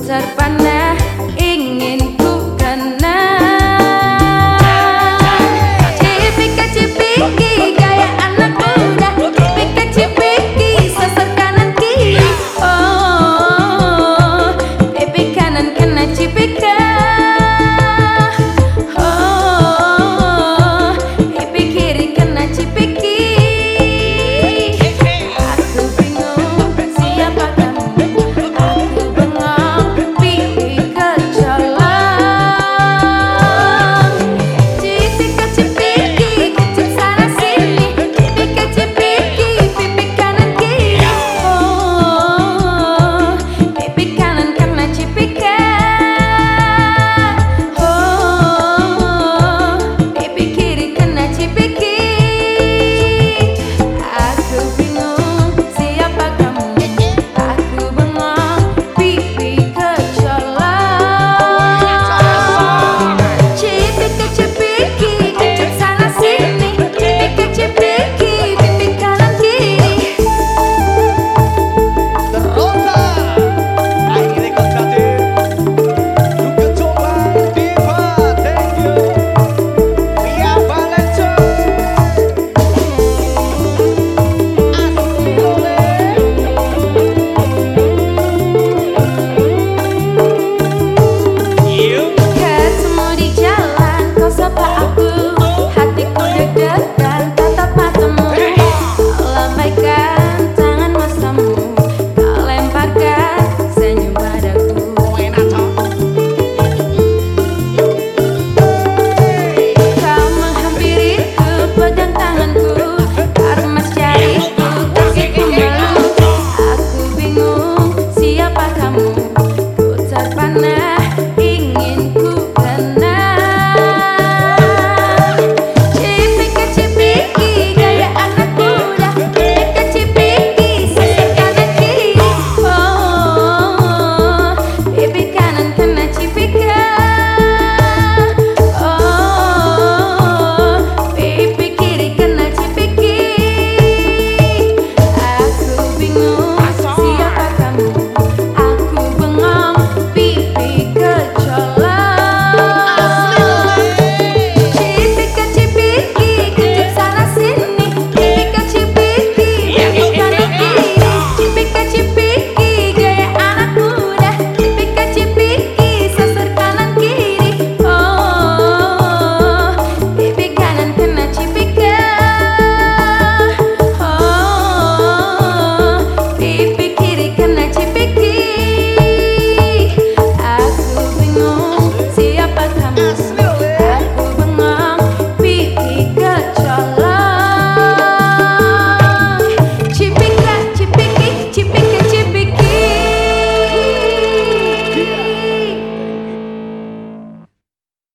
Sejajar panah ingin